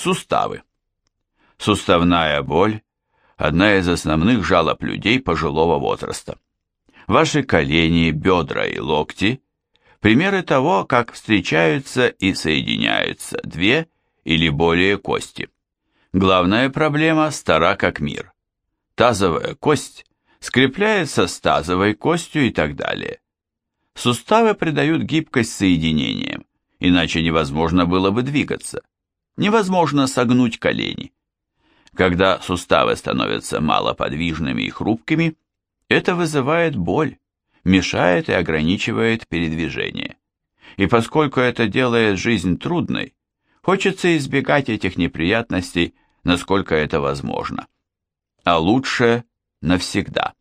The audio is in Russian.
Суставы. Суставная боль – одна из основных жалоб людей пожилого возраста. Ваши колени, бедра и локти – примеры того, как встречаются и соединяются две или более кости. Главная проблема стара как мир. Тазовая кость скрепляется с тазовой костью и так далее. Суставы придают гибкость соединениям, иначе невозможно было бы двигаться. Невозможно согнуть колени. Когда суставы становятся малоподвижными и хрупкими, это вызывает боль, мешает и ограничивает передвижение. И поскольку это делает жизнь трудной, хочется избегать этих неприятностей, насколько это возможно. А лучше навсегда.